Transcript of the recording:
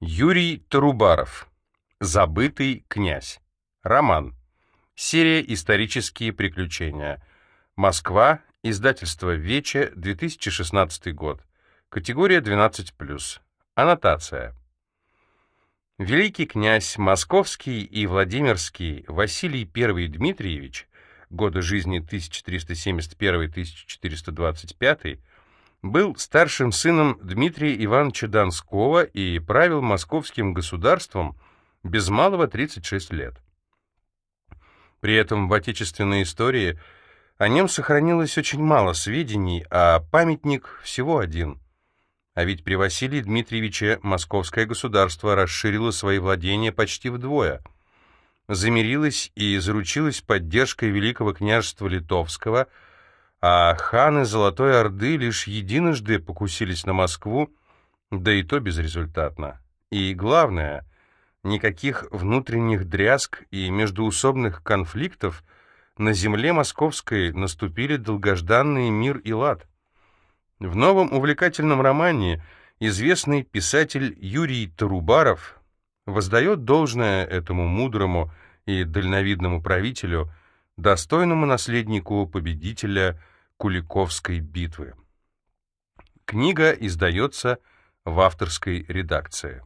Юрий Тарубаров. Забытый князь. Роман. Серия «Исторические приключения». Москва. Издательство «Вече», 2016 год. Категория 12+. Аннотация. Великий князь Московский и Владимирский Василий I Дмитриевич, годы жизни 1371-1425, был старшим сыном Дмитрия Ивановича Донского и правил московским государством без малого 36 лет. При этом в отечественной истории о нем сохранилось очень мало сведений, а памятник всего один. А ведь при Василии Дмитриевиче московское государство расширило свои владения почти вдвое. Замирилось и заручилось поддержкой Великого княжества Литовского – а ханы Золотой Орды лишь единожды покусились на Москву, да и то безрезультатно. И главное, никаких внутренних дрязг и междуусобных конфликтов на земле московской наступили долгожданный мир и лад. В новом увлекательном романе известный писатель Юрий Тарубаров воздает должное этому мудрому и дальновидному правителю, достойному наследнику победителя Куликовской битвы. Книга издается в авторской редакции.